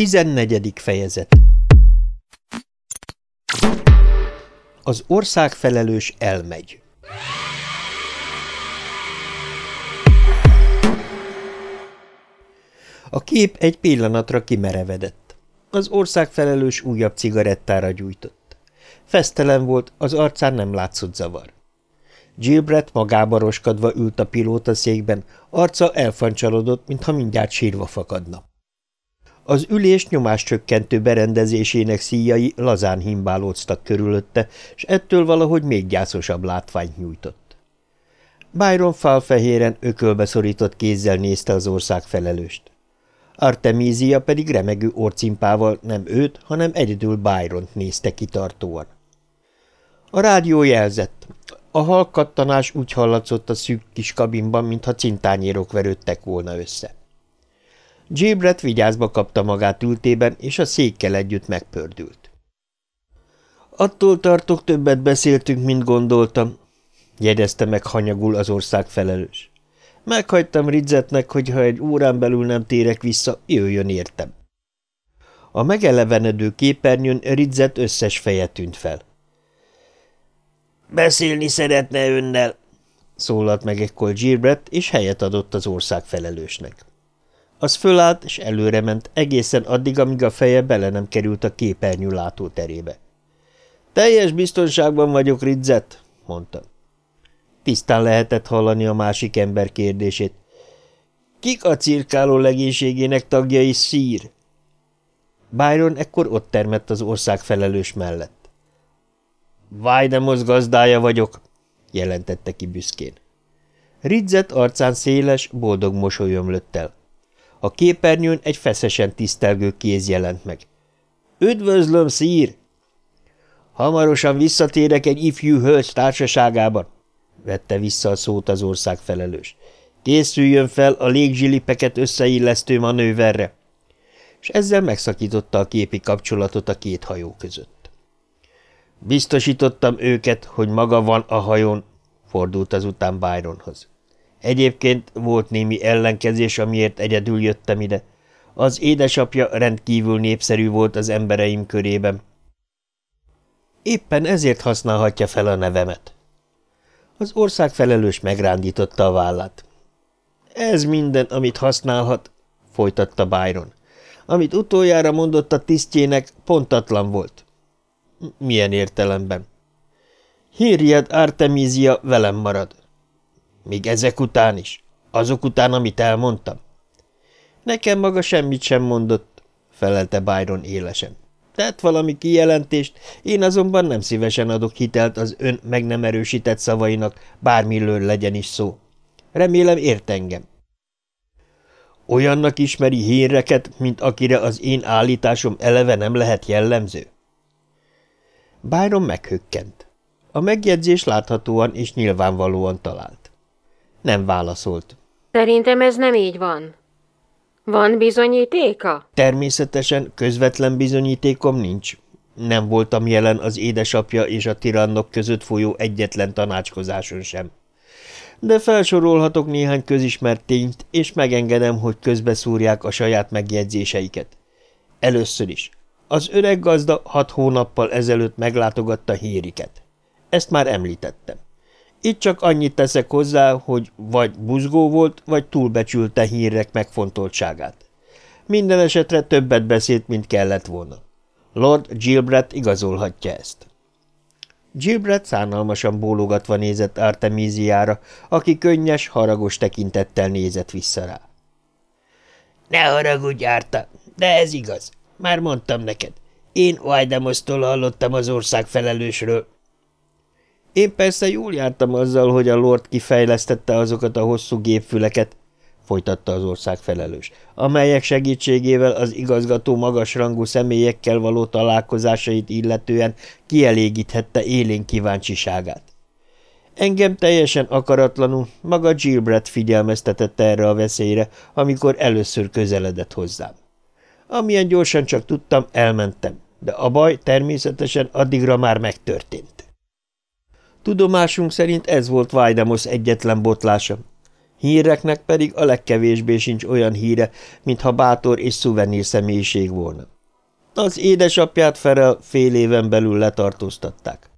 14. fejezet Az országfelelős elmegy A kép egy pillanatra kimerevedett. Az országfelelős újabb cigarettára gyújtott. Fesztelen volt, az arcán nem látszott zavar. Gilbert magába roskadva ült a pilóta székben, arca elfancsalodott, mintha mindjárt sírva fakadna. Az ülés nyomáscsökkentő berendezésének szíjai lazán himbálóztak körülötte, és ettől valahogy még gyászosabb látványt nyújtott. Byron falfehéren ökölbe szorított kézzel nézte az ország felelőst. Artemisia pedig remegő orcimpával nem őt, hanem egyedül Byront nézte kitartóan. A rádió jelzett. A halkattanás úgy hallatszott a szűk kis kabinban, mintha cintányérok verődtek volna össze. Gilbert vigyázba kapta magát ültében, és a székkel együtt megpördült. Attól tartok, többet beszéltünk, mint gondoltam, jegyezte meg hanyagul az ország felelős. Meghagytam Ridzetnek, hogy ha egy órán belül nem térek vissza, jöjjön értem. A megelevenedő képernyőn Ridzet összes feje tűnt fel. Beszélni szeretne önnel, szólalt meg ekkor Gilbert, és helyet adott az ország felelősnek. Az fölállt, és előre ment egészen addig, amíg a feje bele nem került a képernyő látóterébe. Teljes biztonságban vagyok, Ridzet, mondta. Tisztán lehetett hallani a másik ember kérdését. Kik a cirkáló legénységének tagjai szír? Byron ekkor ott termett az ország felelős mellett. Vájdemos gazdája vagyok, jelentette ki büszkén. Ridzet arcán széles, boldog mosoly ömlött el. A képernyőn egy feszesen tisztelgő kéz jelent meg. – Üdvözlöm, szír! – Hamarosan visszatérek egy ifjú hölgy társaságában – vette vissza a szót az ország felelős. Készüljön fel a légzsilipeket összeillesztő manőverre! És ezzel megszakította a képi kapcsolatot a két hajó között. Biztosítottam őket, hogy maga van a hajón, fordult azután Byronhoz. Egyébként volt némi ellenkezés, amiért egyedül jöttem ide. Az édesapja rendkívül népszerű volt az embereim körében. Éppen ezért használhatja fel a nevemet, az ország felelős megrándította a vállát. Ez minden, amit használhat, folytatta Byron. Amit utoljára mondott a tisztjének, pontatlan volt. Milyen értelemben? Hírjed Artemisia velem marad. Még ezek után is? Azok után, amit elmondtam? Nekem maga semmit sem mondott, felelte Byron élesen tett valami kijelentést, én azonban nem szívesen adok hitelt az ön meg nem erősített szavainak, bármiről legyen is szó. Remélem ért engem. Olyannak ismeri híreket, mint akire az én állításom eleve nem lehet jellemző? Byron meghökkent. A megjegyzés láthatóan és nyilvánvalóan talált. Nem válaszolt. Szerintem ez nem így van. Van bizonyítéka? Természetesen közvetlen bizonyítékom nincs. Nem voltam jelen az édesapja és a tirannok között folyó egyetlen tanácskozáson sem. De felsorolhatok néhány közismert tényt, és megengedem, hogy közbeszúrják a saját megjegyzéseiket. Először is. Az öreg gazda hat hónappal ezelőtt meglátogatta híriket. Ezt már említettem. Itt csak annyit teszek hozzá, hogy vagy buzgó volt, vagy túlbecsülte hírek megfontoltságát. Minden esetre többet beszélt, mint kellett volna. Lord Gilbert igazolhatja ezt. Gilbert szánalmasan bólogatva nézett Artemisiára, aki könnyes, haragos tekintettel nézett vissza rá. – Ne haragudj, Árta, de ez igaz. Már mondtam neked. Én Vajdemosztól hallottam az ország felelősről. Én persze jól jártam azzal, hogy a Lord kifejlesztette azokat a hosszú gépfüleket, folytatta az ország felelős, amelyek segítségével az igazgató magasrangú személyekkel való találkozásait illetően kielégíthette élén kíváncsiságát. Engem teljesen akaratlanul maga Gilbert figyelmeztetett erre a veszélyre, amikor először közeledett hozzám. Amilyen gyorsan csak tudtam, elmentem, de a baj természetesen addigra már megtörtént. Tudomásunk szerint ez volt Vajdamos egyetlen botlása. Híreknek pedig a legkevésbé sincs olyan híre, mintha bátor és szuvenír személyiség volna. Az édesapját Ferel fél éven belül letartóztatták.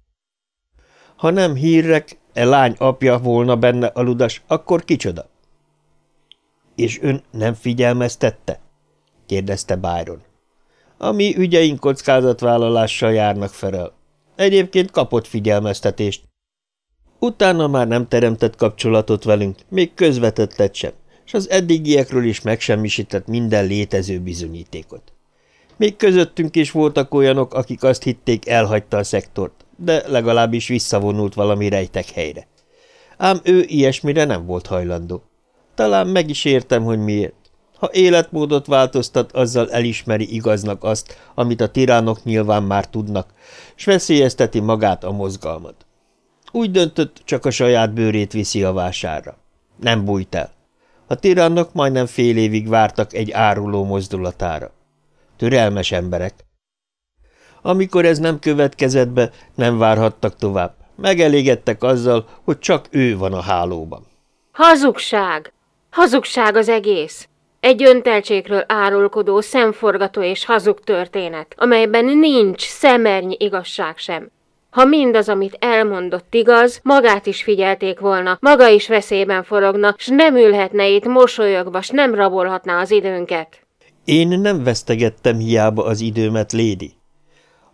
Ha nem hírek, e lány apja volna benne a ludas, akkor kicsoda? És ön nem figyelmeztette? kérdezte Byron. A mi ügyeink kockázatvállalással járnak Ferel. Egyébként kapott figyelmeztetést. Utána már nem teremtett kapcsolatot velünk, még közvetettet sem, és az eddigiekről is megsemmisített minden létező bizonyítékot. Még közöttünk is voltak olyanok, akik azt hitték, elhagyta a szektort, de legalábbis visszavonult valami rejtek helyre. Ám ő ilyesmire nem volt hajlandó. Talán meg is értem, hogy miért. Ha életmódot változtat, azzal elismeri igaznak azt, amit a tiránok nyilván már tudnak, s veszélyezteti magát a mozgalmat. Úgy döntött, csak a saját bőrét viszi a vásárra. Nem bújt el. A tiránok majdnem fél évig vártak egy áruló mozdulatára. Türelmes emberek. Amikor ez nem következett be, nem várhattak tovább. Megelégedtek azzal, hogy csak ő van a hálóban. Hazugság! Hazugság az egész! Egy önteltségről árulkodó, szemforgató és hazug történet, amelyben nincs szemernyi igazság sem. Ha mindaz, amit elmondott igaz, magát is figyelték volna, maga is veszélyben forogna, s nem ülhetne itt mosolyogva, s nem rabolhatná az időnket. Én nem vesztegettem hiába az időmet, Lédi.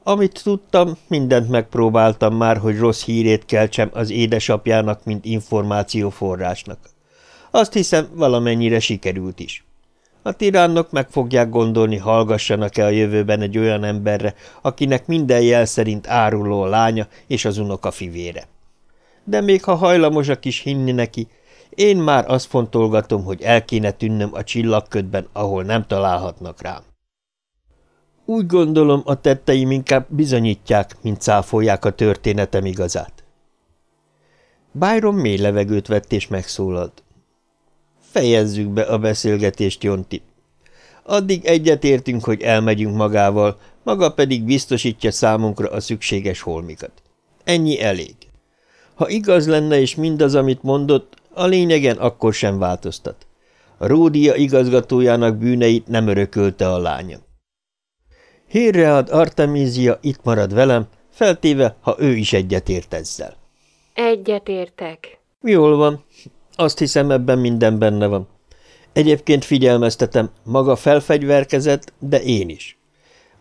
Amit tudtam, mindent megpróbáltam már, hogy rossz hírét keltsem az édesapjának, mint információforrásnak. Azt hiszem, valamennyire sikerült is. A tiránok meg fogják gondolni, hallgassanak-e a jövőben egy olyan emberre, akinek minden jel szerint áruló a lánya és az unoka fivére. De még ha hajlamosak is hinni neki, én már azt fontolgatom, hogy el kéne tűnnöm a csillagködben, ahol nem találhatnak rám. Úgy gondolom, a tetteim inkább bizonyítják, mint cáfolják a történetem igazát. Byron mély levegőt vett és megszólalt. Fejezzük be a beszélgetést, Jonti. Addig egyetértünk, hogy elmegyünk magával, maga pedig biztosítja számunkra a szükséges holmikat. Ennyi elég. Ha igaz lenne és mindaz, amit mondott, a lényegen akkor sem változtat. A Ródia igazgatójának bűneit nem örökölte a lánya. Hírread Artemisia itt marad velem, feltéve, ha ő is egyetért ezzel. Egyetértek. Jól van, azt hiszem, ebben minden benne van. Egyébként figyelmeztetem, maga felfegyverkezett, de én is.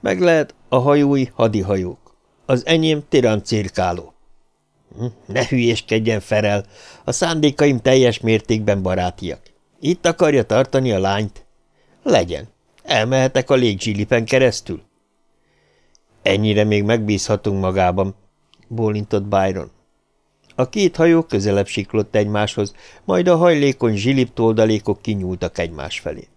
Meg lehet a hajói hadihajók. Az enyém tirancirkáló. Hm, ne hülyéskedjen, Ferel, a szándékaim teljes mértékben barátiak. Itt akarja tartani a lányt? Legyen. Elmehetek a légzsilipen keresztül? Ennyire még megbízhatunk magában, bólintott Byron. A két hajó közelebb siklott egymáshoz, majd a hajlékony zsilip toldalékok kinyúltak egymás felé.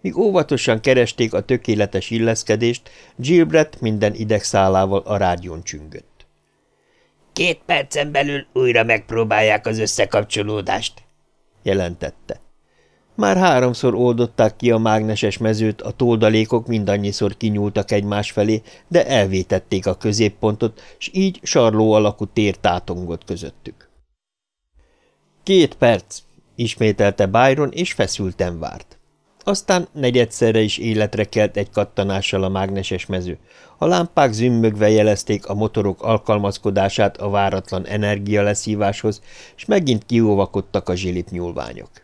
Míg óvatosan keresték a tökéletes illeszkedést, Gilbert minden idegszálával a rádión csüngött. – Két percen belül újra megpróbálják az összekapcsolódást – jelentette. Már háromszor oldották ki a mágneses mezőt, a toldalékok mindannyiszor kinyúltak egymás felé, de elvétették a középpontot, s így sarló alakú tér tátongott közöttük. Két perc, ismételte Byron, és feszülten várt. Aztán negyedszerre is életre kelt egy kattanással a mágneses mező. A lámpák zümmögve jelezték a motorok alkalmazkodását a váratlan energialeszíváshoz, és megint kióvakodtak a zsilip nyúlványok.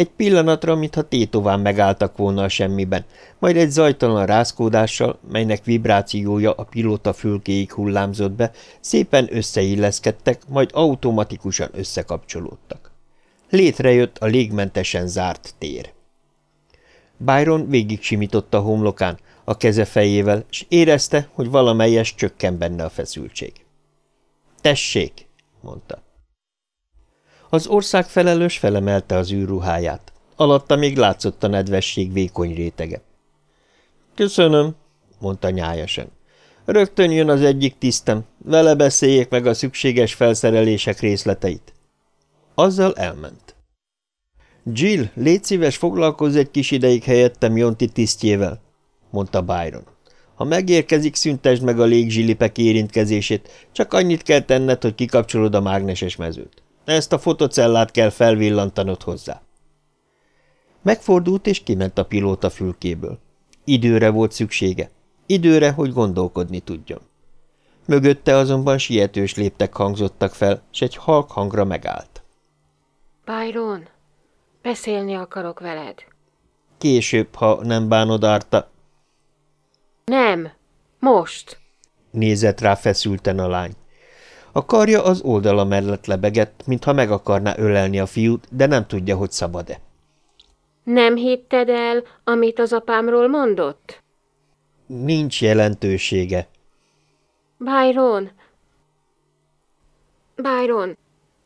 Egy pillanatra, mintha tétován megálltak volna a semmiben, majd egy zajtalan rázkódással, melynek vibrációja a pilóta fülkéig hullámzott be, szépen összeilleszkedtek, majd automatikusan összekapcsolódtak. Létrejött a légmentesen zárt tér. Byron végig simított a homlokán, a keze fejével, és érezte, hogy valamelyes csökken benne a feszültség. – Tessék! – mondta. Az ország felelős felemelte az űrruháját. Alatta még látszott a nedvesség vékony rétege. – Köszönöm – mondta nyájasan. – Rögtön jön az egyik tisztem, vele beszéljék meg a szükséges felszerelések részleteit. Azzal elment. – Jill, légy szíves, foglalkozz egy kis ideig helyettem Jonti tisztjével – mondta Byron. – Ha megérkezik, szüntesd meg a légzsilipek érintkezését, csak annyit kell tenned, hogy kikapcsolod a mágneses mezőt. Ezt a fotocellát kell felvillantanod hozzá. Megfordult és kiment a pilóta fülkéből. Időre volt szüksége. Időre, hogy gondolkodni tudjon. Mögötte azonban sietős léptek hangzottak fel, s egy halk hangra megállt. – Byron, beszélni akarok veled. – Később, ha nem bánod Árta. – Nem, most. – nézett rá feszülten a lány. A karja az oldala mellett lebegett, mintha meg akarná ölelni a fiút, de nem tudja, hogy szabad-e. Nem hitted el, amit az apámról mondott? Nincs jelentősége. Byron! Byron,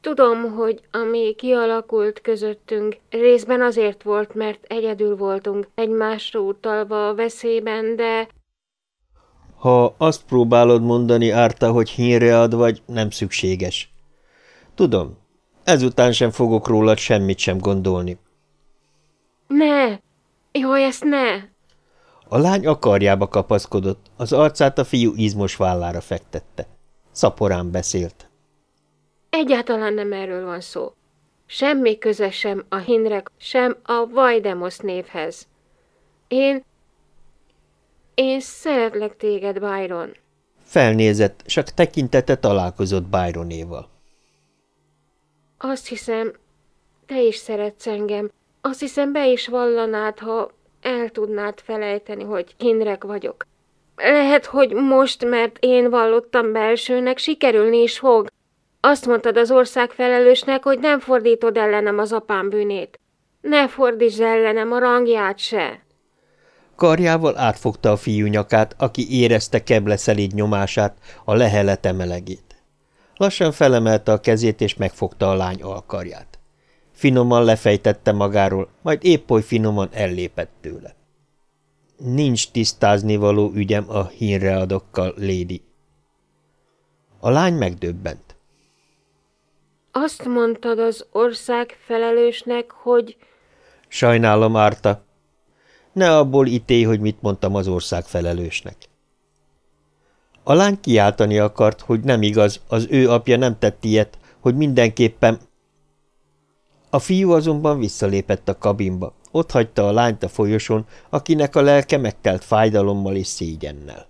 tudom, hogy ami kialakult közöttünk, részben azért volt, mert egyedül voltunk, egymásra utalva a veszélyben, de... Ha azt próbálod mondani, Árta, hogy hínread vagy, nem szükséges. Tudom, ezután sem fogok rólad semmit sem gondolni. Ne! Jó, ezt ne! A lány akarjába kapaszkodott, az arcát a fiú izmos vállára fektette. Szaporán beszélt. Egyáltalán nem erről van szó. Semmi köze sem a Hinrek, sem a Vajdemos névhez. Én... Én szeretlek téged, Byron. Felnézett, csak tekintete találkozott Byronéval. Azt hiszem, te is szeretsz engem, azt hiszem, be is vallanád, ha el tudnád felejteni, hogy Hinrek vagyok. Lehet, hogy most, mert én vallottam belsőnek, sikerülni is fog. Azt mondtad az ország felelősnek, hogy nem fordítod ellenem az apám bűnét. Ne fordítsd ellenem a rangját se. Karjával átfogta a fiú nyakát, aki érezte keble szelíd nyomását, a lehelete melegét. Lassan felemelte a kezét, és megfogta a lány alkarját. Finoman lefejtette magáról, majd épp oly finoman ellépett tőle. Nincs tisztázni való ügyem a hínreadokkal, Lady. A lány megdöbbent. Azt mondtad az ország felelősnek, hogy... Sajnálom, Árta. Ne abból ítélj, hogy mit mondtam az ország felelősnek. A lány kiáltani akart, hogy nem igaz, az ő apja nem tett ilyet, hogy mindenképpen a fiú azonban visszalépett a kabinba. Ott hagyta a lányt a folyosón, akinek a lelke megtelt fájdalommal és szégyennel.